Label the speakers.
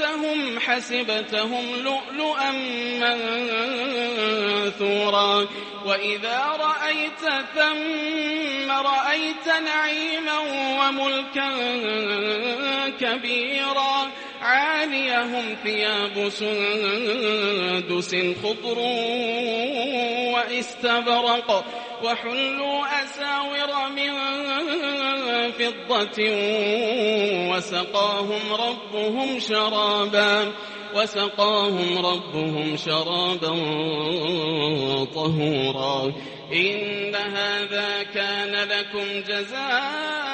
Speaker 1: رأيتهم حسبتهم لؤلؤا منثورا. وإذا رأيت ثم رأيت نعيما وملكا كبيرا. عاليهم ثياب سندس خضر واستبرق وحلوا أساور من فضة وسقاهم ربهم شرابا وسقاهم ربهم شرابا طهورا إن هذا كان لكم جزاء